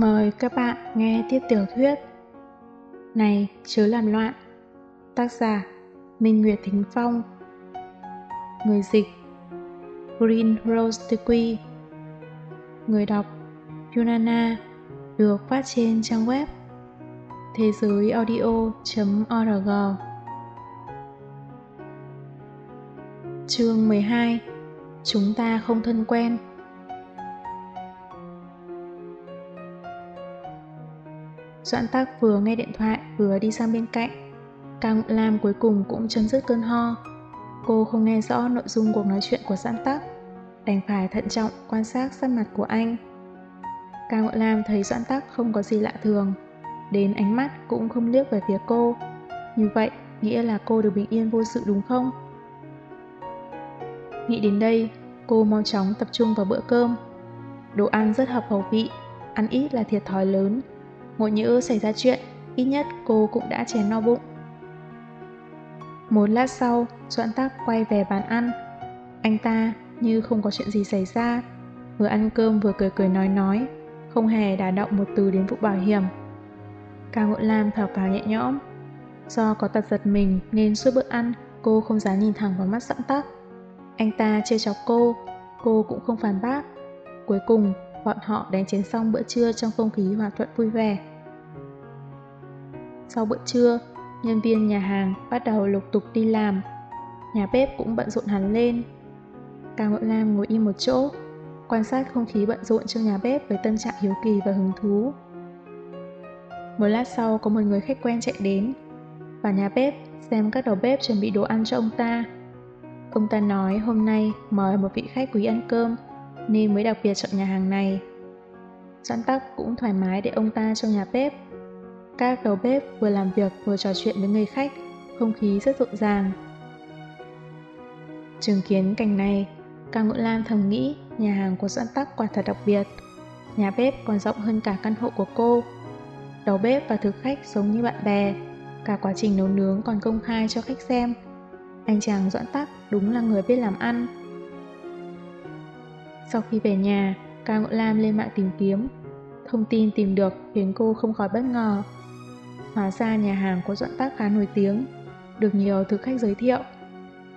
Mời các bạn nghe tiếp tiểu thuyết. Này, chớ làm loạn. Tác giả, Minh Nguyệt Thính Phong. Người dịch, Green Rose Tequi Người đọc, Yunana, Được phát trên trang web thế giới audio.org Chương 12 Chúng ta không thân quen. Doãn tắc vừa nghe điện thoại vừa đi sang bên cạnh. Cao Ngự Lam cuối cùng cũng chấm dứt cơn ho. Cô không nghe rõ nội dung cuộc nói chuyện của Doãn tắc, đành phải thận trọng quan sát sắc mặt của anh. Cao Ngự Lam thấy Doãn tắc không có gì lạ thường, đến ánh mắt cũng không liếc về phía cô. Như vậy, nghĩa là cô được bình yên vô sự đúng không? Nghĩ đến đây, cô mau chóng tập trung vào bữa cơm. Đồ ăn rất hợp khẩu vị, ăn ít là thiệt thòi lớn, Ngộ nhỡ xảy ra chuyện, ít nhất cô cũng đã chén no bụng. Một lát sau, Doãn Tắc quay về bàn ăn. Anh ta như không có chuyện gì xảy ra, vừa ăn cơm vừa cười cười nói nói, không hề đả động một từ đến vụ bảo hiểm. Cao Ngộ Lam thở vào nhẹ nhõm. Do có tật giật mình nên suốt bữa ăn cô không dám nhìn thẳng vào mắt Doãn Tắc. Anh ta chê chọc cô, cô cũng không phản bác. Cuối cùng, bọn họ đánh chén xong bữa trưa trong không khí hòa thuận vui vẻ. Sau bữa trưa, nhân viên nhà hàng bắt đầu lục tục đi làm. Nhà bếp cũng bận rộn hẳn lên. Cao Ngộ Lam ngồi im một chỗ, quan sát không khí bận rộn trong nhà bếp với tâm trạng hiếu kỳ và hứng thú. Một lát sau có một người khách quen chạy đến, vào nhà bếp xem các đầu bếp chuẩn bị đồ ăn cho ông ta. Ông ta nói hôm nay mời một vị khách quý ăn cơm, nên mới đặc biệt chọn nhà hàng này. Doãn tắc cũng thoải mái để ông ta trong nhà bếp các đầu bếp vừa làm việc vừa trò chuyện với người khách, không khí rất rộn ràng. Chứng kiến cảnh này, Cao Ngũ Lam thầm nghĩ nhà hàng của Doãn Tắc quả thật đặc biệt. Nhà bếp còn rộng hơn cả căn hộ của cô. Đầu bếp và thực khách giống như bạn bè, cả quá trình nấu nướng còn công khai cho khách xem. Anh chàng Doãn Tắc đúng là người biết làm ăn. Sau khi về nhà, Cao Ngũ Lam lên mạng tìm kiếm. Thông tin tìm được khiến cô không khỏi bất ngờ. Hóa ra nhà hàng của Doãn Tác khá nổi tiếng, được nhiều thực khách giới thiệu.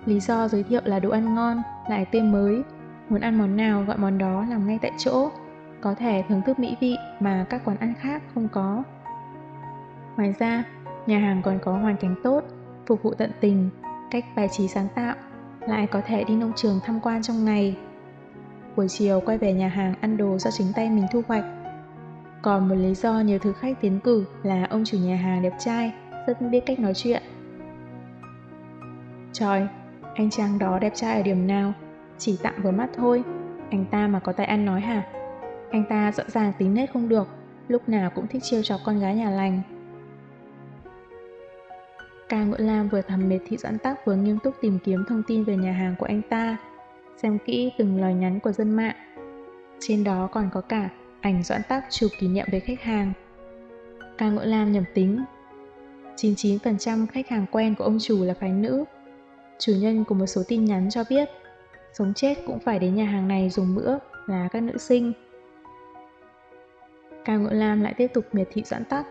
Lý do giới thiệu là đồ ăn ngon, lại tên mới, muốn ăn món nào gọi món đó làm ngay tại chỗ, có thể thưởng thức mỹ vị mà các quán ăn khác không có. Ngoài ra, nhà hàng còn có hoàn cảnh tốt, phục vụ tận tình, cách bài trí sáng tạo, lại có thể đi nông trường tham quan trong ngày. Buổi chiều quay về nhà hàng ăn đồ do chính tay mình thu hoạch, còn một lý do nhiều thực khách tiến cử là ông chủ nhà hàng đẹp trai, rất biết cách nói chuyện. Trời, anh chàng đó đẹp trai ở điểm nào? Chỉ tạm vừa mắt thôi, anh ta mà có tay ăn nói hả? Anh ta rõ ràng tính nết không được, lúc nào cũng thích chiêu chọc con gái nhà lành. Ca nguyễn Lam vừa thầm mệt thị doãn tác vừa nghiêm túc tìm kiếm thông tin về nhà hàng của anh ta, xem kỹ từng lời nhắn của dân mạng. Trên đó còn có cả ảnh doãn tắc chụp kỷ niệm với khách hàng. Cao Ngộ Lam nhầm tính. 99% khách hàng quen của ông chủ là phái nữ. Chủ nhân của một số tin nhắn cho biết, sống chết cũng phải đến nhà hàng này dùng bữa là các nữ sinh. Cao Ngộ Lam lại tiếp tục miệt thị doãn tắc.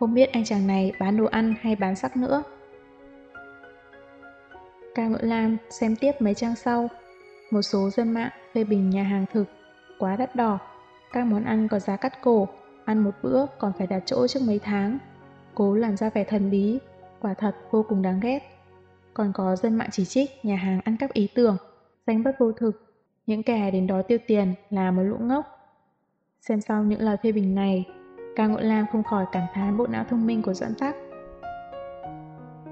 Không biết anh chàng này bán đồ ăn hay bán sắc nữa. Cao Ngộ Lam xem tiếp mấy trang sau. Một số dân mạng phê bình nhà hàng thực quá đắt đỏ các món ăn có giá cắt cổ, ăn một bữa còn phải đặt chỗ trước mấy tháng. Cố làm ra vẻ thần bí, quả thật vô cùng đáng ghét. Còn có dân mạng chỉ trích nhà hàng ăn cắp ý tưởng, danh bất vô thực. Những kẻ đến đó tiêu tiền là một lũ ngốc. Xem sau những lời phê bình này, Cao Ngộ Lam không khỏi cảm thán bộ não thông minh của Doãn Tắc.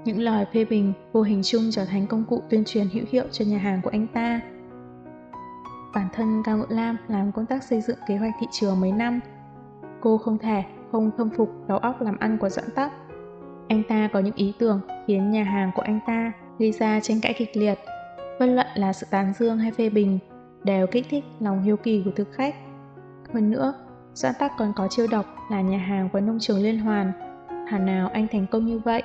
Những lời phê bình vô hình chung trở thành công cụ tuyên truyền hữu hiệu cho nhà hàng của anh ta. Bản thân Cao Ngự Lam làm công tác xây dựng kế hoạch thị trường mấy năm. Cô không thể không khâm phục đầu óc làm ăn của Doãn Tắc. Anh ta có những ý tưởng khiến nhà hàng của anh ta gây ra tranh cãi kịch liệt. Bất luận là sự tán dương hay phê bình đều kích thích lòng hiếu kỳ của thực khách. Hơn nữa, Doãn Tắc còn có chiêu độc là nhà hàng của nông trường liên hoàn. hà nào anh thành công như vậy?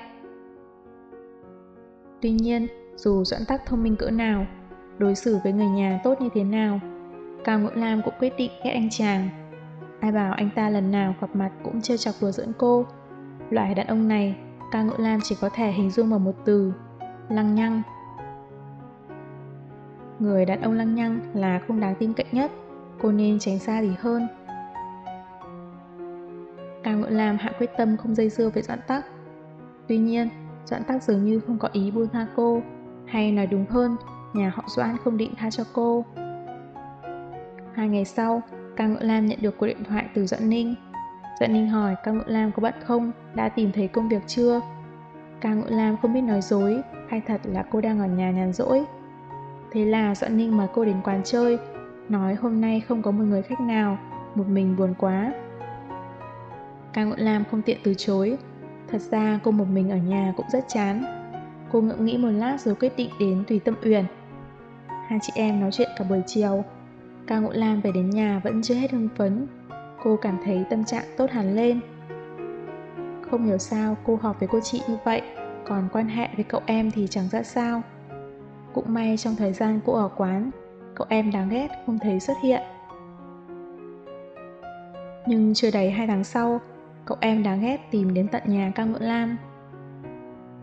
Tuy nhiên, dù Doãn Tắc thông minh cỡ nào, đối xử với người nhà tốt như thế nào. Cao Ngũ Lam cũng quyết định ghét anh chàng. Ai bảo anh ta lần nào gặp mặt cũng trêu chọc đùa giỡn cô. Loại đàn ông này, Cao ngợi lam chỉ có thể hình dung bằng một từ, lăng nhăng. Người đàn ông lăng nhăng là không đáng tin cậy nhất, cô nên tránh xa gì hơn. Cao ngợi lam hạ quyết tâm không dây dưa với doãn tắc. Tuy nhiên, doãn tắc dường như không có ý buông tha cô, hay nói đúng hơn, nhà họ Doan không định tha cho cô. Hai ngày sau, Ca Ngựa Lam nhận được cuộc điện thoại từ Doãn Ninh. Doãn Ninh hỏi Ca Ngựa Lam có bận không, đã tìm thấy công việc chưa? Ca Ngựa Lam không biết nói dối, hay thật là cô đang ở nhà nhàn rỗi. Thế là Doãn Ninh mời cô đến quán chơi, nói hôm nay không có một người khách nào, một mình buồn quá. Ca Ngựa Lam không tiện từ chối, thật ra cô một mình ở nhà cũng rất chán. Cô ngẫm nghĩ một lát rồi quyết định đến Tùy Tâm Uyển. Hai chị em nói chuyện cả buổi chiều, Cao Ngũ Lam về đến nhà vẫn chưa hết hưng phấn. Cô cảm thấy tâm trạng tốt hẳn lên. Không hiểu sao cô họp với cô chị như vậy, còn quan hệ với cậu em thì chẳng ra sao. Cũng may trong thời gian cô ở quán, cậu em đáng ghét không thấy xuất hiện. Nhưng chưa đầy hai tháng sau, cậu em đáng ghét tìm đến tận nhà Cao Ngựa Lam.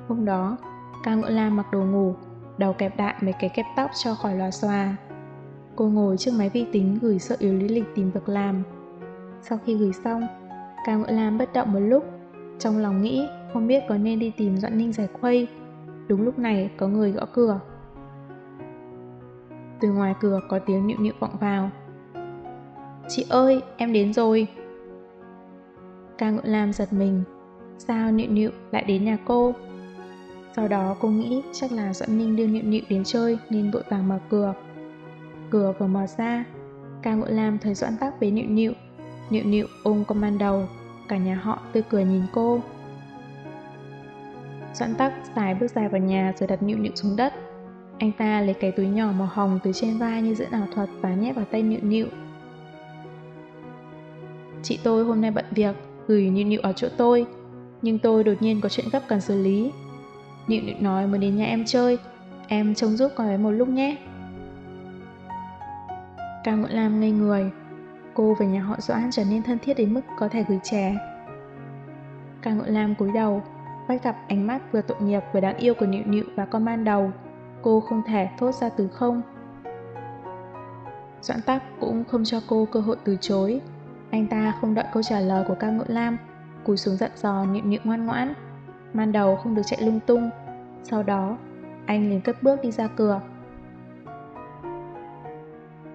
Hôm đó, Cao Ngựa Lam mặc đồ ngủ, đầu kẹp đại mấy cái kẹp tóc cho khỏi lòa xòa. Cô ngồi trước máy vi tính gửi sợ yếu lý lịch tìm việc làm. Sau khi gửi xong, Cao Ngựa Lam bất động một lúc, trong lòng nghĩ không biết có nên đi tìm Doãn Ninh giải khuây. Đúng lúc này có người gõ cửa. Từ ngoài cửa có tiếng nịu nịu vọng vào. Chị ơi, em đến rồi. Cao Ngựa Lam giật mình. Sao nịu nịu lại đến nhà cô? Sau đó cô nghĩ chắc là Doãn Ninh đưa nịu nịu đến chơi nên vội vàng mở cửa. Cửa vừa mở ra, ca ngộ lam thấy doãn tắc với nịu nịu. Nịu nịu ôm con man đầu, cả nhà họ tươi cười nhìn cô. Doãn tắc xài bước dài vào nhà rồi đặt nịu nịu xuống đất. Anh ta lấy cái túi nhỏ màu hồng từ trên vai như diễn ảo thuật và nhét vào tay nịu nịu. Chị tôi hôm nay bận việc, gửi nịu nịu ở chỗ tôi, nhưng tôi đột nhiên có chuyện gấp cần xử lý. Nịu nịu nói muốn đến nhà em chơi, em trông giúp con bé một lúc nhé. Cao Ngọn Lam ngây người. Cô và nhà họ Doãn trở nên thân thiết đến mức có thể gửi trẻ. Cao Ngọn Lam cúi đầu, bắt gặp ánh mắt vừa tội nghiệp vừa đáng yêu của Nịu Nịu và con man đầu. Cô không thể thốt ra từ không. Doãn Tắc cũng không cho cô cơ hội từ chối. Anh ta không đợi câu trả lời của Cao Ngọn Lam, cúi xuống dặn dò Nịu Nịu ngoan ngoãn. Man đầu không được chạy lung tung. Sau đó, anh liền cất bước đi ra cửa.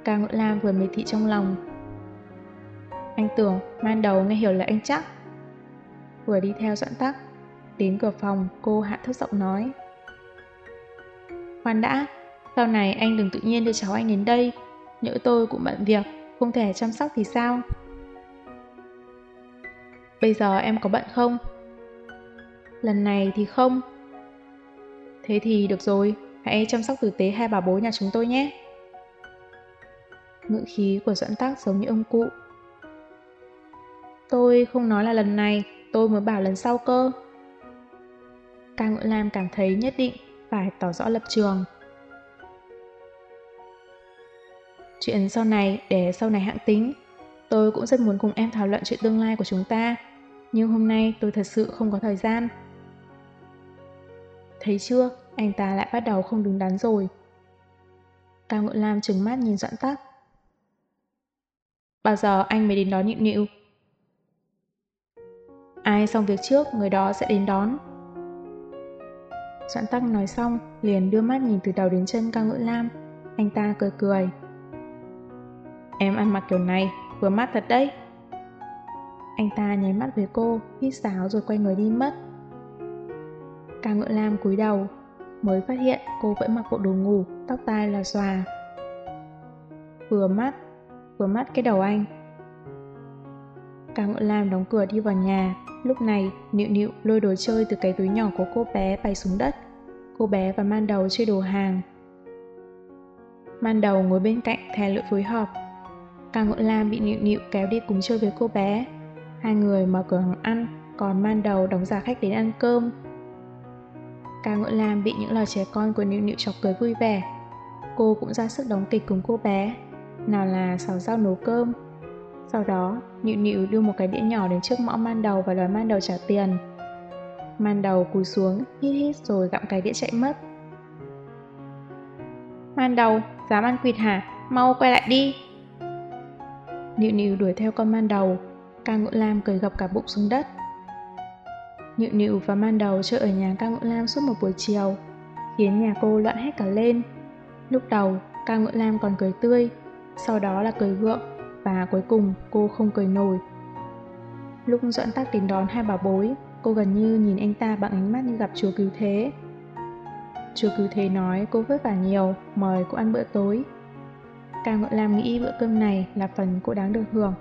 Ca Ngự Lam vừa mệt thị trong lòng. Anh tưởng man đầu nghe hiểu là anh chắc. Vừa đi theo dọn tắc, đến cửa phòng cô hạ thấp giọng nói. Khoan đã, sau này anh đừng tự nhiên đưa cháu anh đến đây, nhỡ tôi cũng bận việc, không thể chăm sóc thì sao? Bây giờ em có bận không? Lần này thì không. Thế thì được rồi, hãy chăm sóc tử tế hai bà bố nhà chúng tôi nhé ngữ khí của Doãn Tác giống như ông cụ. Tôi không nói là lần này, tôi mới bảo lần sau cơ. Ca Ngự Lam cảm thấy nhất định phải tỏ rõ lập trường. Chuyện sau này để sau này hạng tính. Tôi cũng rất muốn cùng em thảo luận chuyện tương lai của chúng ta. Nhưng hôm nay tôi thật sự không có thời gian. Thấy chưa, anh ta lại bắt đầu không đứng đắn rồi. Cao Ngộ Lam trừng mắt nhìn Doãn Tắc. Bao giờ anh mới đến đón nhịn nhịu? Ai xong việc trước, người đó sẽ đến đón. Doãn tắc nói xong, liền đưa mắt nhìn từ đầu đến chân cao Ngộ lam. Anh ta cười cười. Em ăn mặc kiểu này, vừa mắt thật đấy. Anh ta nháy mắt với cô, hít sáo rồi quay người đi mất. Ca ngựa lam cúi đầu, mới phát hiện cô vẫn mặc bộ đồ ngủ, tóc tai là xòa. Vừa mắt, vừa mắt cái đầu anh. Ca Ngựa Lam đóng cửa đi vào nhà, lúc này Nịu Nịu lôi đồ chơi từ cái túi nhỏ của cô bé bay xuống đất. Cô bé và Man Đầu chơi đồ hàng. Man Đầu ngồi bên cạnh thè lưỡi phối hợp. Ca Ngựa Lam bị Nịu Nịu kéo đi cùng chơi với cô bé. Hai người mở cửa hàng ăn, còn Man Đầu đóng giả khách đến ăn cơm. Cao Ngựa Lam bị những lời trẻ con của Nịu Nịu chọc cười vui vẻ. Cô cũng ra sức đóng kịch cùng cô bé nào là xào rau nấu cơm. Sau đó, Nịu Nịu đưa một cái đĩa nhỏ đến trước mõ man đầu và đòi man đầu trả tiền. Man đầu cúi xuống, hít hít rồi gặm cái đĩa chạy mất. Man đầu, dám ăn quỵt hả? Mau quay lại đi! Nịu Nịu đuổi theo con man đầu, ca ngũ lam cười gập cả bụng xuống đất. Nịu Nịu và man đầu chơi ở nhà ca ngũ lam suốt một buổi chiều, khiến nhà cô loạn hết cả lên. Lúc đầu, ca ngũ lam còn cười tươi, sau đó là cười gượng, và cuối cùng cô không cười nổi. Lúc Doãn Tắc đến đón hai bà bối, cô gần như nhìn anh ta bằng ánh mắt như gặp chúa cứu thế. Chúa cứu thế nói cô vất vả nhiều, mời cô ăn bữa tối. Ca Ngọn Lam nghĩ bữa cơm này là phần cô đáng được hưởng.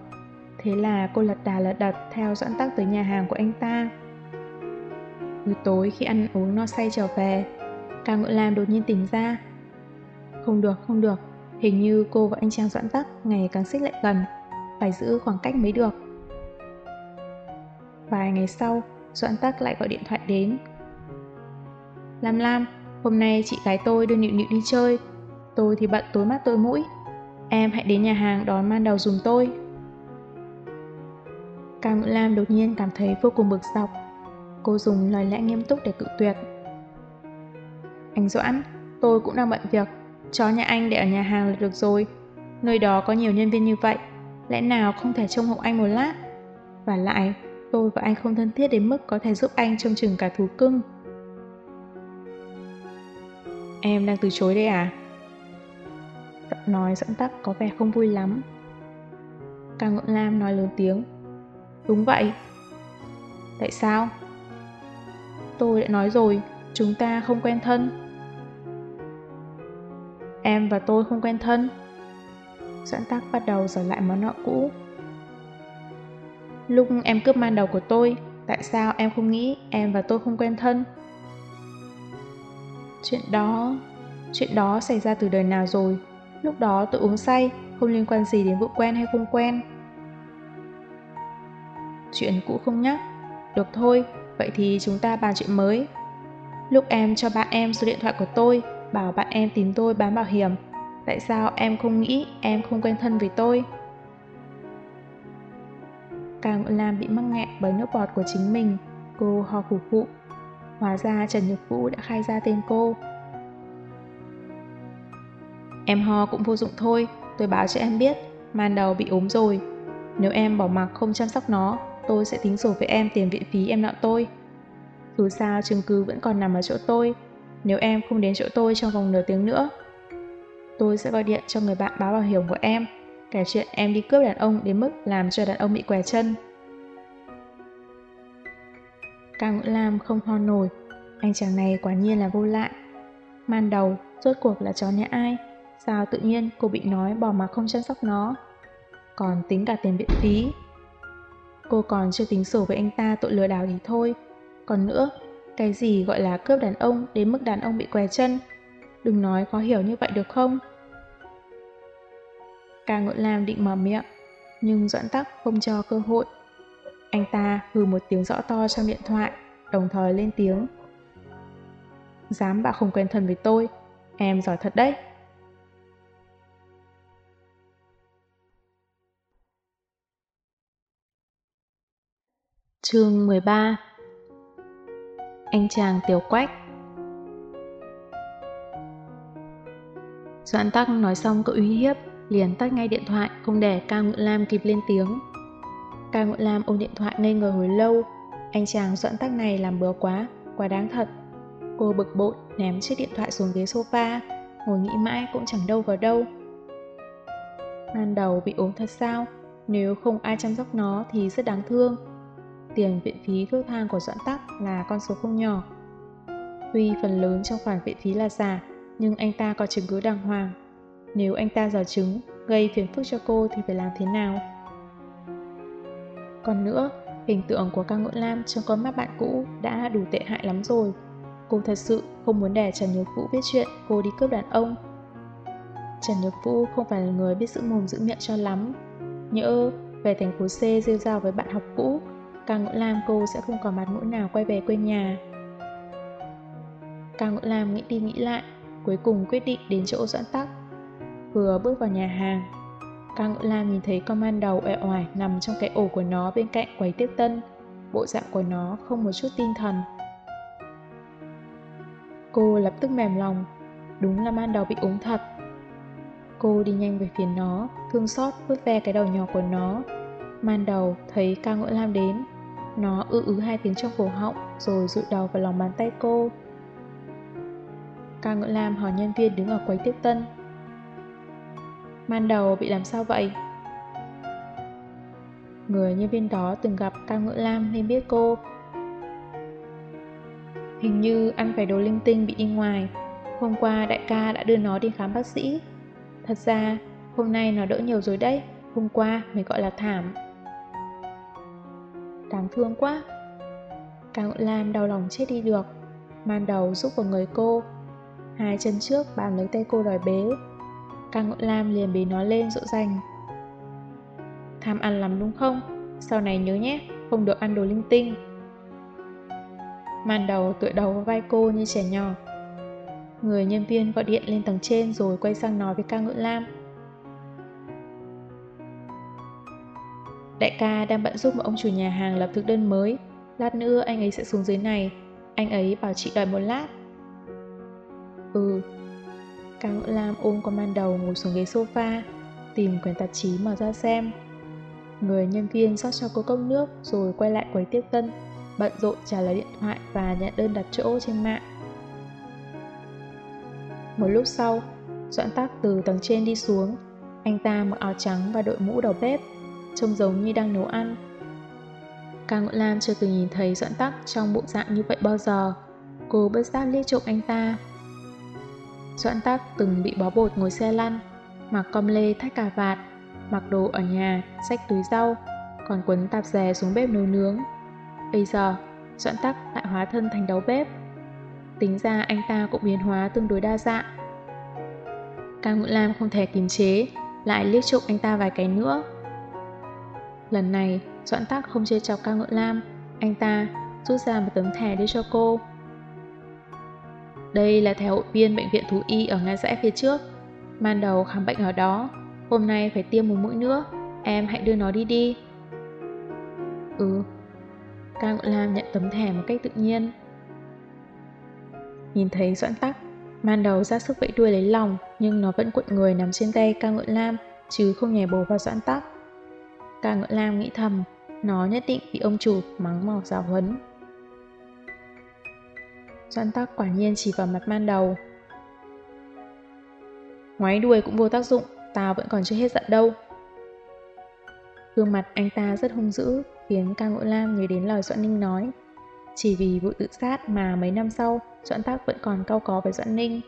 Thế là cô lật đà lật đật theo Doãn Tắc tới nhà hàng của anh ta. Buổi tối khi ăn uống no say trở về, Cao Ngựa Lam đột nhiên tỉnh ra. Không được, không được, hình như cô và anh Trang Doãn Tắc ngày càng xích lại gần, phải giữ khoảng cách mới được. Vài ngày sau, Doãn Tắc lại gọi điện thoại đến. Lam Lam, hôm nay chị gái tôi đưa Nịu Nịu đi chơi. Tôi thì bận tối mắt tối mũi. Em hãy đến nhà hàng đón man đầu dùm tôi. Cao Ngữ Lam đột nhiên cảm thấy vô cùng bực dọc. Cô dùng lời lẽ nghiêm túc để cự tuyệt. Anh Doãn, tôi cũng đang bận việc. Chó nhà anh để ở nhà hàng là được rồi. Nơi đó có nhiều nhân viên như vậy. Lẽ nào không thể trông hộ anh một lát? Và lại, tôi và anh không thân thiết đến mức có thể giúp anh trông chừng cả thú cưng. Em đang từ chối đây à? Giọng nói dẫn tắc có vẻ không vui lắm. Cao Ngưỡng Lam nói lớn tiếng. Đúng vậy. Tại sao? Tôi đã nói rồi, chúng ta không quen thân. Em và tôi không quen thân. Doãn tắc bắt đầu giở lại món nợ cũ. Lúc em cướp man đầu của tôi, tại sao em không nghĩ em và tôi không quen thân? Chuyện đó... Chuyện đó xảy ra từ đời nào rồi? Lúc đó tôi uống say, không liên quan gì đến vụ quen hay không quen. Chuyện cũ không nhắc. Được thôi, vậy thì chúng ta bàn chuyện mới. Lúc em cho bạn em số điện thoại của tôi, bảo bạn em tìm tôi bán bảo hiểm. Tại sao em không nghĩ em không quen thân với tôi? Càng Lam bị mắc nghẹn bởi nước bọt của chính mình, cô ho khủ khụ. Hóa ra Trần Nhược Vũ đã khai ra tên cô. Em ho cũng vô dụng thôi, tôi báo cho em biết, man đầu bị ốm rồi. Nếu em bỏ mặc không chăm sóc nó, tôi sẽ tính sổ với em tiền viện phí em nợ tôi. Dù sao chứng cứ vẫn còn nằm ở chỗ tôi, nếu em không đến chỗ tôi trong vòng nửa tiếng nữa. Tôi sẽ gọi điện cho người bạn báo bảo hiểm của em, kể chuyện em đi cướp đàn ông đến mức làm cho đàn ông bị què chân. Cao Ngũ Lam không ho nổi, anh chàng này quả nhiên là vô lại. Man đầu, rốt cuộc là chó nhà ai? Sao tự nhiên cô bị nói bỏ mà không chăm sóc nó? Còn tính cả tiền viện phí. Cô còn chưa tính sổ với anh ta tội lừa đảo thì thôi. Còn nữa, cái gì gọi là cướp đàn ông đến mức đàn ông bị què chân? Đừng nói khó hiểu như vậy được không? Ca Ngưỡng Lam định mở miệng, nhưng Doãn Tắc không cho cơ hội. Anh ta hừ một tiếng rõ to trong điện thoại, đồng thời lên tiếng. Dám bà không quen thân với tôi, em giỏi thật đấy. Chương 13 Anh chàng tiểu quách Doãn tắc nói xong cậu uy hiếp, liền tắt ngay điện thoại, không để Cao Ngự Lam kịp lên tiếng. Cao Ngự Lam ôm điện thoại ngây ngờ hồi lâu, anh chàng Doãn tắc này làm bừa quá, quá đáng thật. Cô bực bội, ném chiếc điện thoại xuống ghế sofa, ngồi nghĩ mãi cũng chẳng đâu vào đâu. Ban đầu bị ốm thật sao, nếu không ai chăm sóc nó thì rất đáng thương tiền viện phí thuốc thang của Doãn Tắc là con số không nhỏ. Tuy phần lớn trong khoản viện phí là giả, nhưng anh ta có chứng cứ đàng hoàng. Nếu anh ta giở chứng, gây phiền phức cho cô thì phải làm thế nào? Còn nữa, hình tượng của ca ngưỡng lam trong con mắt bạn cũ đã đủ tệ hại lắm rồi. Cô thật sự không muốn để Trần Nhược Vũ biết chuyện cô đi cướp đàn ông. Trần Nhược Vũ không phải là người biết giữ mồm giữ miệng cho lắm. Nhỡ về thành phố C rêu rao với bạn học cũ Càng Ngũ Lam cô sẽ không còn mặt mũi nào quay về quê nhà. Càng Ngũ Lam nghĩ đi nghĩ lại, cuối cùng quyết định đến chỗ doãn tắc. Vừa bước vào nhà hàng, Cao Ngũ Lam nhìn thấy con man đầu ẻ oải nằm trong cái ổ của nó bên cạnh quầy tiếp tân. Bộ dạng của nó không một chút tinh thần. Cô lập tức mềm lòng. Đúng là man đầu bị ốm thật. Cô đi nhanh về phía nó, thương xót vuốt ve cái đầu nhỏ của nó. Man đầu thấy Cao Ngũ lam đến. Nó ư ứ hai tiếng trong cổ họng rồi rụi đầu vào lòng bàn tay cô. Ca ngựa lam hỏi nhân viên đứng ở quầy tiếp tân. Man đầu bị làm sao vậy? Người nhân viên đó từng gặp ca ngựa lam nên biết cô. Hình như ăn phải đồ linh tinh bị đi ngoài. Hôm qua đại ca đã đưa nó đi khám bác sĩ. Thật ra, hôm nay nó đỡ nhiều rồi đấy. Hôm qua mới gọi là thảm. Đáng thương quá. Ca Ngộ lam đau lòng chết đi được. Man đầu giúp vào người cô. Hai chân trước bám lấy tay cô đòi bế. Ca Ngộ lam liền bế nó lên dỗ dành. Tham ăn lắm đúng không? Sau này nhớ nhé, không được ăn đồ linh tinh. Màn đầu tựa đầu vào vai cô như trẻ nhỏ. Người nhân viên gọi điện lên tầng trên rồi quay sang nói với ca ngữ lam. Đại ca đang bận giúp một ông chủ nhà hàng lập thực đơn mới. Lát nữa anh ấy sẽ xuống dưới này. Anh ấy bảo chị đợi một lát. Ừ. Cao ngữ lam ôm con man đầu ngồi xuống ghế sofa, tìm quyển tạp chí mở ra xem. Người nhân viên rót cho cô cốc nước rồi quay lại quầy tiếp tân, bận rộn trả lời điện thoại và nhận đơn đặt chỗ trên mạng. Một lúc sau, Doãn tắc từ tầng trên đi xuống. Anh ta mặc áo trắng và đội mũ đầu bếp, trông giống như đang nấu ăn. Ca Ngộ lam chưa từng nhìn thấy Doãn tắc trong bộ dạng như vậy bao giờ. Cô bất giác liếc trộm anh ta. Doãn tắc từng bị bó bột ngồi xe lăn, mặc com lê thách cà vạt, mặc đồ ở nhà, xách túi rau, còn quấn tạp dè xuống bếp nấu nướng. Bây giờ, Doãn tắc lại hóa thân thành đầu bếp. Tính ra anh ta cũng biến hóa tương đối đa dạng. Cao Ngự Lam không thể kiềm chế, lại liếc trộm anh ta vài cái nữa. Lần này, Doãn Tắc không chơi chọc Cao Ngựa Lam, anh ta rút ra một tấm thẻ đưa cho cô. Đây là thẻ hội viên bệnh viện thú y ở ngay rẽ phía trước. Ban đầu khám bệnh ở đó, hôm nay phải tiêm một mũi nữa, em hãy đưa nó đi đi. Ừ. Cao Ngự Lam nhận tấm thẻ một cách tự nhiên. Nhìn thấy Doãn Tắc, man đầu ra sức vẫy đuôi lấy lòng, nhưng nó vẫn cuộn người nằm trên tay ca Ngựa lam, chứ không nhảy bổ vào Doãn Tắc. Ca ngựa lam nghĩ thầm, nó nhất định bị ông chủ mắng mỏ giáo huấn. Doãn Tắc quả nhiên chỉ vào mặt man đầu. Ngoái đuôi cũng vô tác dụng, tao vẫn còn chưa hết giận đâu. Gương mặt anh ta rất hung dữ, khiến ca ngộ lam nhớ đến lời Doãn Ninh nói. Chỉ vì vụ tự sát mà mấy năm sau, Doãn Tắc vẫn còn cau có với Doãn Ninh.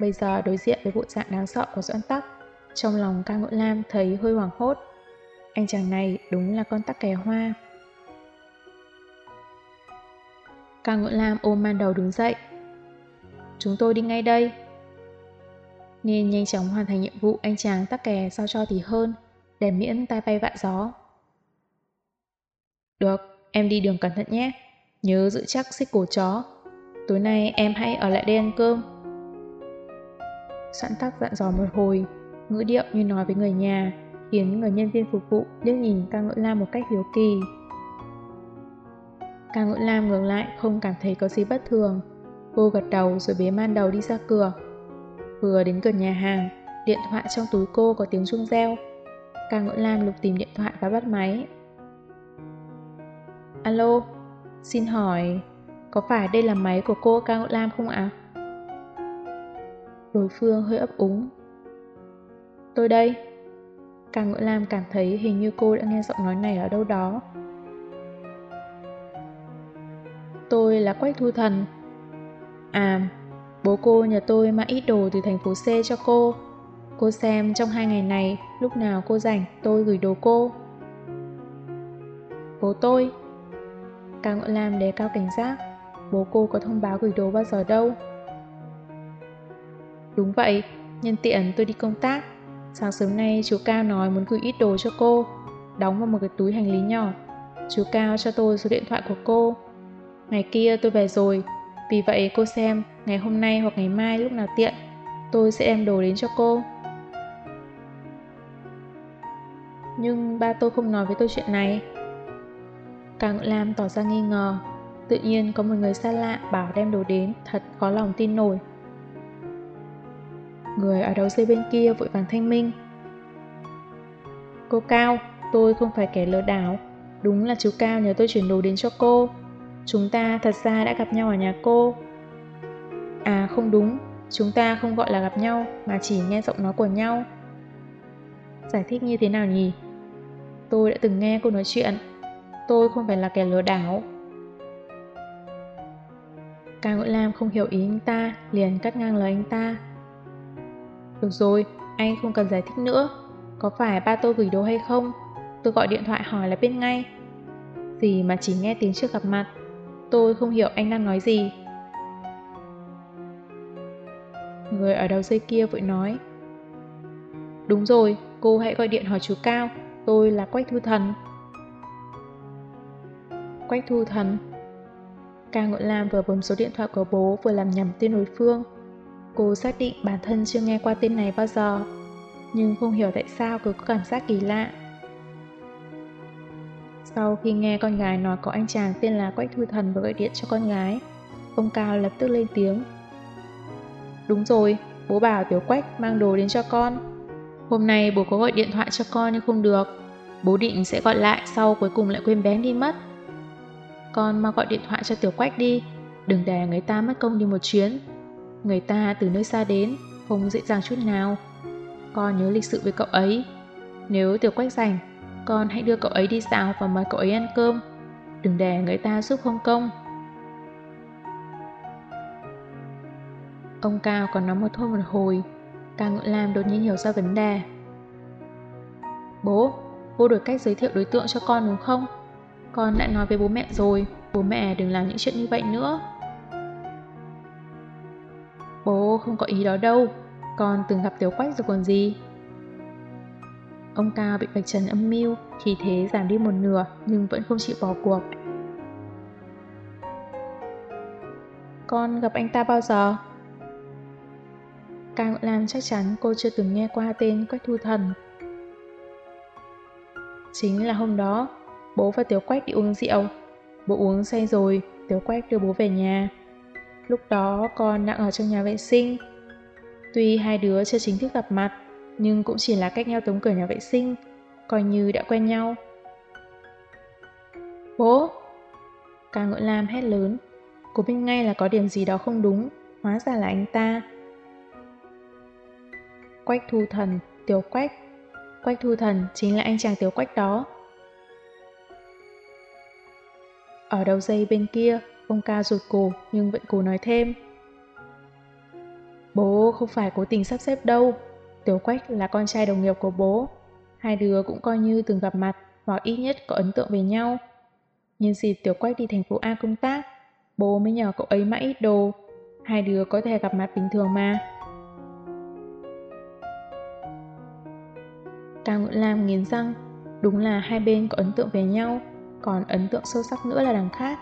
Bây giờ đối diện với vụ dạng đáng sợ của Doãn Tắc, trong lòng ca ngộ lam thấy hơi hoảng hốt. Anh chàng này đúng là con tắc kè hoa. Ca Ngưỡng lam ôm man đầu đứng dậy. Chúng tôi đi ngay đây. Nên nhanh chóng hoàn thành nhiệm vụ anh chàng tắc kè sao cho thì hơn, để miễn tai bay vạ gió. Được, em đi đường cẩn thận nhé. Nhớ giữ chắc xích cổ chó. Tối nay em hãy ở lại đây ăn cơm. Sẵn tắc dặn dò một hồi, ngữ điệu như nói với người nhà, khiến người nhân viên phục vụ liếc nhìn ca ngợi lam một cách hiếu kỳ. Ca ngợi lam ngược lại không cảm thấy có gì bất thường. Cô gật đầu rồi bế man đầu đi ra cửa. Vừa đến cửa nhà hàng, điện thoại trong túi cô có tiếng chuông reo. Ca ngợi lam lục tìm điện thoại và bắt máy. Alo, Xin hỏi, có phải đây là máy của cô Ca ngợi Lam không ạ? Đối phương hơi ấp úng. Tôi đây. Càng Ngũ Lam cảm thấy hình như cô đã nghe giọng nói này ở đâu đó. Tôi là Quách Thu Thần. À, bố cô nhờ tôi mang ít đồ từ thành phố C cho cô. Cô xem trong hai ngày này, lúc nào cô rảnh tôi gửi đồ cô. Bố tôi, Cao Ngọn Lam đề cao cảnh giác. Bố cô có thông báo gửi đồ bao giờ đâu. Đúng vậy, nhân tiện tôi đi công tác. Sáng sớm nay chú Cao nói muốn gửi ít đồ cho cô, đóng vào một cái túi hành lý nhỏ. Chú Cao cho tôi số điện thoại của cô. Ngày kia tôi về rồi, vì vậy cô xem ngày hôm nay hoặc ngày mai lúc nào tiện, tôi sẽ đem đồ đến cho cô. Nhưng ba tôi không nói với tôi chuyện này. Càng Lam tỏ ra nghi ngờ. Tự nhiên có một người xa lạ bảo đem đồ đến, thật có lòng tin nổi. Người ở đầu dây bên kia vội vàng thanh minh. Cô Cao, tôi không phải kẻ lừa đảo. Đúng là chú Cao nhờ tôi chuyển đồ đến cho cô. Chúng ta thật ra đã gặp nhau ở nhà cô. À không đúng, chúng ta không gọi là gặp nhau mà chỉ nghe giọng nói của nhau. Giải thích như thế nào nhỉ? Tôi đã từng nghe cô nói chuyện. Tôi không phải là kẻ lừa đảo. Cao Ngũ Lam không hiểu ý anh ta, liền cắt ngang lời anh ta. Được rồi, anh không cần giải thích nữa. Có phải ba tôi gửi đồ hay không? Tôi gọi điện thoại hỏi là biết ngay. Gì mà chỉ nghe tiếng trước gặp mặt. Tôi không hiểu anh đang nói gì. Người ở đầu dây kia vội nói. Đúng rồi, cô hãy gọi điện hỏi chú Cao. Tôi là Quách Thu Thần. Quách Thu Thần Ca Ngộ Lam vừa bấm số điện thoại của bố vừa làm nhầm tên đối phương. Cô xác định bản thân chưa nghe qua tên này bao giờ, nhưng không hiểu tại sao cứ có cảm giác kỳ lạ. Sau khi nghe con gái nói có anh chàng tên là Quách Thư Thần vừa gọi điện cho con gái, ông Cao lập tức lên tiếng. Đúng rồi, bố bảo Tiểu Quách mang đồ đến cho con. Hôm nay bố có gọi điện thoại cho con nhưng không được. Bố định sẽ gọi lại sau cuối cùng lại quên bén đi mất. Con mau gọi điện thoại cho Tiểu Quách đi, đừng để người ta mất công đi một chuyến. Người ta từ nơi xa đến, không dễ dàng chút nào. Con nhớ lịch sự với cậu ấy. Nếu Tiểu Quách rảnh, con hãy đưa cậu ấy đi dạo và mời cậu ấy ăn cơm. Đừng để người ta giúp không công. Ông Cao còn nói một thôi một hồi, Cao Ngự Lam đột nhiên hiểu ra vấn đề. Bố, bố đổi cách giới thiệu đối tượng cho con đúng không? Con đã nói với bố mẹ rồi, bố mẹ đừng làm những chuyện như vậy nữa. Bố không có ý đó đâu, con từng gặp Tiểu Quách rồi còn gì. Ông Cao bị Bạch Trần âm mưu, khí thế giảm đi một nửa nhưng vẫn không chịu bỏ cuộc. Con gặp anh ta bao giờ? Cao Ngọc Lan chắc chắn cô chưa từng nghe qua tên Quách Thu Thần. Chính là hôm đó, bố và Tiểu Quách đi uống rượu. Bố uống say rồi, Tiểu Quách đưa bố về nhà. Lúc đó con đang ở trong nhà vệ sinh. Tuy hai đứa chưa chính thức gặp mặt, nhưng cũng chỉ là cách nhau tống cửa nhà vệ sinh, coi như đã quen nhau. Bố! ca ngợi Lam hét lớn, cô biết ngay là có điểm gì đó không đúng, hóa ra là anh ta. Quách Thu Thần, Tiểu Quách. Quách Thu Thần chính là anh chàng Tiểu Quách đó. Ở đầu dây bên kia, ông ca rụt cổ nhưng vẫn cố nói thêm. Bố không phải cố tình sắp xếp đâu. Tiểu Quách là con trai đồng nghiệp của bố. Hai đứa cũng coi như từng gặp mặt hoặc ít nhất có ấn tượng về nhau. Nhân dịp Tiểu Quách đi thành phố A công tác, bố mới nhờ cậu ấy mãi ít đồ. Hai đứa có thể gặp mặt bình thường mà. Cao Ngự Lam nghiến răng, đúng là hai bên có ấn tượng về nhau, còn ấn tượng sâu sắc nữa là đằng khác.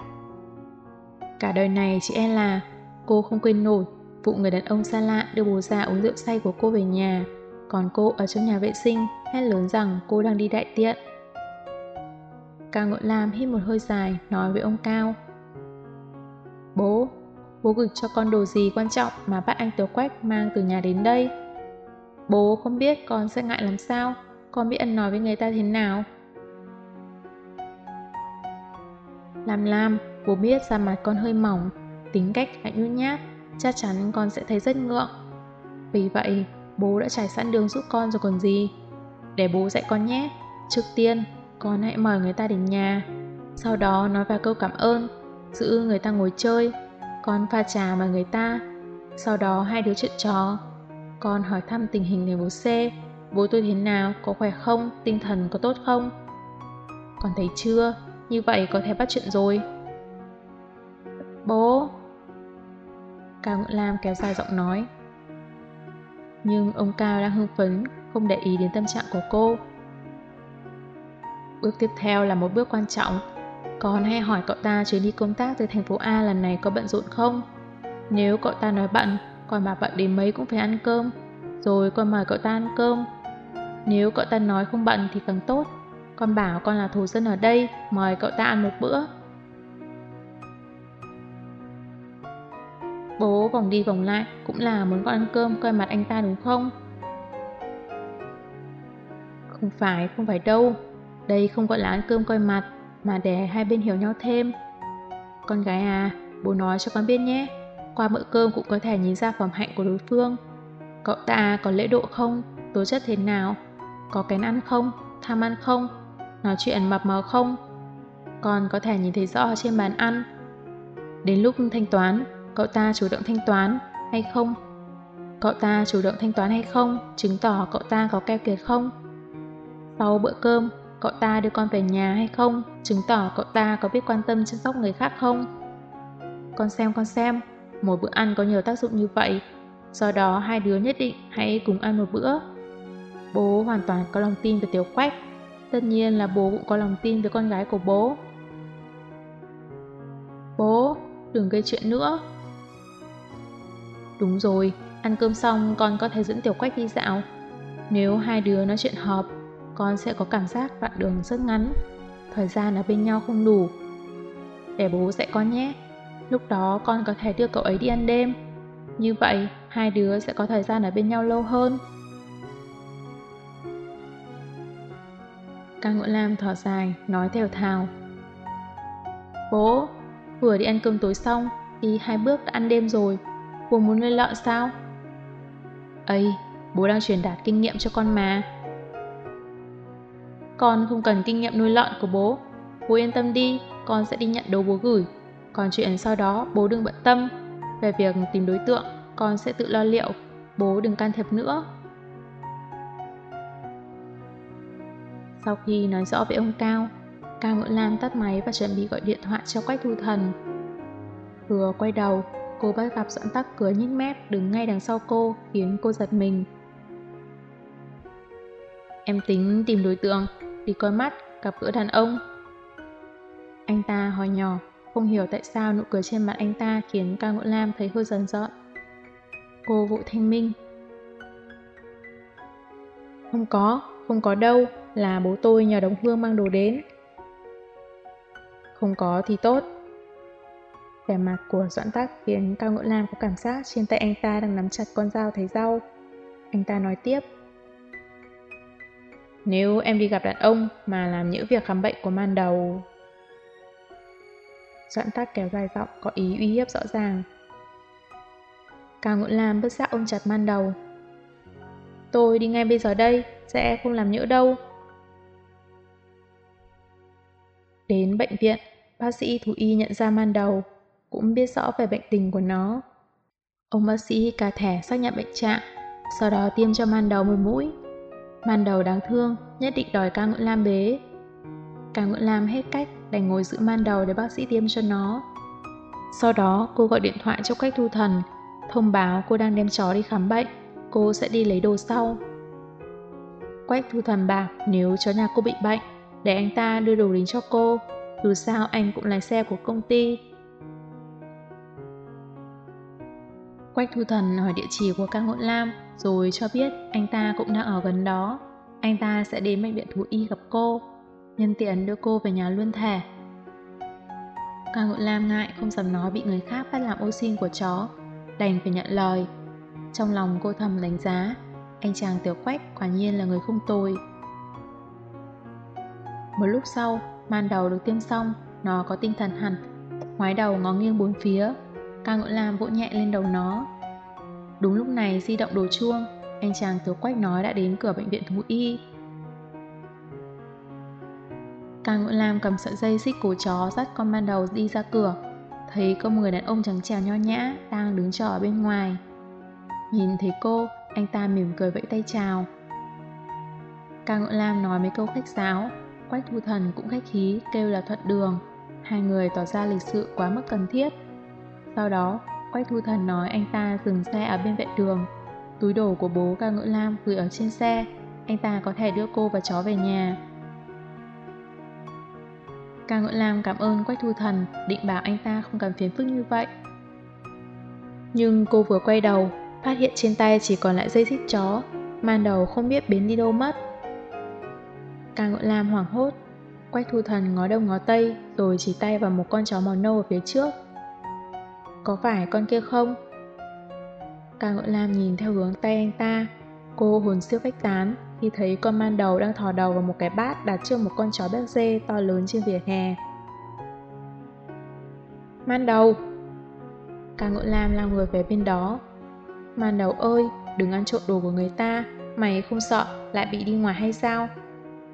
Cả đời này chị e là cô không quên nổi vụ người đàn ông xa lạ đưa bố già uống rượu say của cô về nhà, còn cô ở trong nhà vệ sinh hét lớn rằng cô đang đi đại tiện. Cao Ngộ Lam hít một hơi dài nói với ông Cao. Bố, bố gửi cho con đồ gì quan trọng mà bác anh Tiểu Quách mang từ nhà đến đây? Bố không biết con sẽ ngại làm sao, con biết ăn nói với người ta thế nào. Lam Lam, bố biết da mặt con hơi mỏng, tính cách lại nhút nhát, chắc chắn con sẽ thấy rất ngượng. Vì vậy, bố đã trải sẵn đường giúp con rồi còn gì. Để bố dạy con nhé. Trước tiên, con hãy mời người ta đến nhà. Sau đó nói vài câu cảm ơn, giữ người ta ngồi chơi. Con pha trà mời người ta. Sau đó hai đứa chuyện trò. Con hỏi thăm tình hình người bố C. Bố tôi thế nào, có khỏe không, tinh thần có tốt không? Con thấy chưa, như vậy có thể bắt chuyện rồi. Bố! Cao Ngự Lam kéo dài giọng nói. Nhưng ông Cao đang hưng phấn, không để ý đến tâm trạng của cô. Bước tiếp theo là một bước quan trọng. Con hay hỏi cậu ta chuyến đi công tác từ thành phố A lần này có bận rộn không? Nếu cậu ta nói bận, còn mà bận đến mấy cũng phải ăn cơm. Rồi con mời cậu ta ăn cơm. Nếu cậu ta nói không bận thì càng tốt. Con bảo con là thù dân ở đây, mời cậu ta ăn một bữa. Vòng đi vòng lại cũng là muốn con ăn cơm coi mặt anh ta đúng không? Không phải, không phải đâu. Đây không gọi là ăn cơm coi mặt, mà để hai bên hiểu nhau thêm. Con gái à, bố nói cho con biết nhé. Qua bữa cơm cũng có thể nhìn ra phẩm hạnh của đối phương. Cậu ta có lễ độ không? Tố chất thế nào? Có kén ăn không? Tham ăn không? Nói chuyện mập mờ không? Còn có thể nhìn thấy rõ trên bàn ăn. Đến lúc thanh toán, cậu ta chủ động thanh toán hay không? Cậu ta chủ động thanh toán hay không? Chứng tỏ cậu ta có keo kiệt không? Sau bữa cơm, cậu ta đưa con về nhà hay không? Chứng tỏ cậu ta có biết quan tâm chăm sóc người khác không? Con xem con xem, một bữa ăn có nhiều tác dụng như vậy. Do đó hai đứa nhất định hãy cùng ăn một bữa. Bố hoàn toàn có lòng tin về Tiểu Quách. Tất nhiên là bố cũng có lòng tin với con gái của bố. Bố, đừng gây chuyện nữa. Đúng rồi, ăn cơm xong con có thể dẫn Tiểu Quách đi dạo. Nếu hai đứa nói chuyện hợp, con sẽ có cảm giác đoạn đường rất ngắn. Thời gian ở bên nhau không đủ. Để bố dạy con nhé. Lúc đó con có thể đưa cậu ấy đi ăn đêm. Như vậy, hai đứa sẽ có thời gian ở bên nhau lâu hơn. Cao Ngũ Lam thở dài, nói theo thào. Bố, vừa đi ăn cơm tối xong, đi hai bước đã ăn đêm rồi. Bố muốn nuôi lợn sao? Ây, bố đang truyền đạt kinh nghiệm cho con mà. Con không cần kinh nghiệm nuôi lợn của bố. Bố yên tâm đi, con sẽ đi nhận đồ bố gửi. Còn chuyện sau đó bố đừng bận tâm. Về việc tìm đối tượng, con sẽ tự lo liệu. Bố đừng can thiệp nữa. Sau khi nói rõ với ông Cao, Cao Ngưỡng Lam tắt máy và chuẩn bị gọi điện thoại cho Quách Thu Thần. Vừa quay đầu, cô bắt gặp Doãn Tắc cười nhích mép đứng ngay đằng sau cô khiến cô giật mình. Em tính tìm đối tượng, đi coi mắt, gặp gỡ đàn ông. Anh ta hỏi nhỏ, không hiểu tại sao nụ cười trên mặt anh ta khiến Cao Ngộ Lam thấy hơi dần dọn. Cô vụ thanh minh. Không có, không có đâu, là bố tôi nhờ đồng hương mang đồ đến. Không có thì tốt. Vẻ mặt của Doãn Tắc khiến Cao Ngũ Lam có cảm giác trên tay anh ta đang nắm chặt con dao thấy rau. Anh ta nói tiếp. Nếu em đi gặp đàn ông mà làm những việc khám bệnh của man đầu... Doãn tắc kéo dài giọng có ý uy hiếp rõ ràng. Cao Ngũ Lam bất giác ôm chặt man đầu. Tôi đi ngay bây giờ đây, sẽ không làm nhỡ đâu. Đến bệnh viện, bác sĩ thú y nhận ra man đầu, cũng biết rõ về bệnh tình của nó. Ông bác sĩ cà thẻ xác nhận bệnh trạng, sau đó tiêm cho man đầu một mũi. Man đầu đáng thương, nhất định đòi ca Ngưỡng Lam bế. ca Ngưỡng Lam hết cách, đành ngồi giữ man đầu để bác sĩ tiêm cho nó. Sau đó, cô gọi điện thoại cho Quách Thu Thần, thông báo cô đang đem chó đi khám bệnh, cô sẽ đi lấy đồ sau. Quách Thu Thần bảo nếu chó nhà cô bị bệnh, để anh ta đưa đồ đến cho cô, dù sao anh cũng lái xe của công ty. Quách Thu Thần hỏi địa chỉ của Cao Ngộ Lam, rồi cho biết anh ta cũng đang ở gần đó. Anh ta sẽ đến bệnh viện thú y gặp cô, nhân tiện đưa cô về nhà luôn thẻ. Cao Ngộ Lam ngại không dám nói bị người khác bắt làm ô xin của chó, đành phải nhận lời. Trong lòng cô thầm đánh giá, anh chàng tiểu quách quả nhiên là người không tồi. Một lúc sau, man đầu được tiêm xong, nó có tinh thần hẳn, ngoái đầu ngó nghiêng bốn phía, Cao Ngưỡng Lam vỗ nhẹ lên đầu nó. Đúng lúc này di động đồ chuông, anh chàng tiểu quách nói đã đến cửa bệnh viện thú y. Cao Ngưỡng Lam cầm sợi dây xích cổ chó dắt con ban đầu đi ra cửa, thấy có một người đàn ông trắng trèo nho nhã đang đứng chờ ở bên ngoài. Nhìn thấy cô, anh ta mỉm cười vẫy tay chào. Cao Ngưỡng Lam nói mấy câu khách sáo, Quách Thu Thần cũng khách khí kêu là thuận đường. Hai người tỏ ra lịch sự quá mức cần thiết. Sau đó, Quách Thu Thần nói anh ta dừng xe ở bên vệ đường. Túi đồ của bố ca ngữ Lam gửi ở trên xe, anh ta có thể đưa cô và chó về nhà. Ca Ngữ Lam cảm ơn Quách Thu Thần, định bảo anh ta không cần phiền phức như vậy. Nhưng cô vừa quay đầu, phát hiện trên tay chỉ còn lại dây xích chó, man đầu không biết biến đi đâu mất. Ca Ngữ Lam hoảng hốt. Quách Thu Thần ngó đông ngó tây rồi chỉ tay vào một con chó màu nâu ở phía trước. Có phải con kia không? Cao Ngộ Lam nhìn theo hướng tay anh ta. Cô hồn siêu phách tán khi thấy con man đầu đang thò đầu vào một cái bát đặt trước một con chó béc dê to lớn trên vỉa hè. Man đầu! Cao Ngộ Lam lao người về bên đó. Man đầu ơi, đừng ăn trộm đồ của người ta, mày không sợ lại bị đi ngoài hay sao?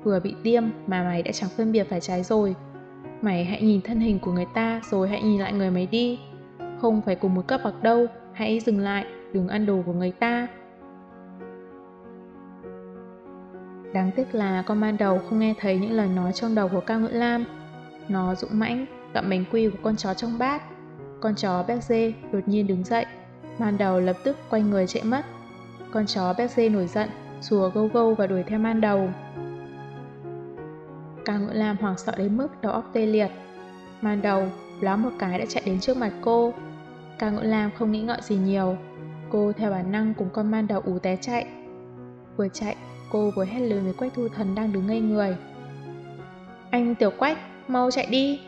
Vừa bị tiêm mà mày đã chẳng phân biệt phải trái rồi. Mày hãy nhìn thân hình của người ta rồi hãy nhìn lại người mày đi. Không phải cùng một cấp bậc đâu, hãy dừng lại, đừng ăn đồ của người ta. Đáng tiếc là con man đầu không nghe thấy những lời nói trong đầu của Cao Ngữ Lam. Nó dũng mãnh, gặm bánh quy của con chó trong bát. Con chó béc dê đột nhiên đứng dậy. Man đầu lập tức quay người chạy mất. Con chó béc dê nổi giận, rùa gâu gâu và đuổi theo man đầu. Cao Ngữ Lam hoảng sợ đến mức đầu óc tê liệt. Man đầu, ló một cái đã chạy đến trước mặt cô. Cao Ngữ Lam không nghĩ ngợi gì nhiều. Cô theo bản năng cùng con man đầu ú té chạy. Vừa chạy, cô vừa hét lớn với Quách Thu Thần đang đứng ngây người. Anh Tiểu Quách, mau chạy đi!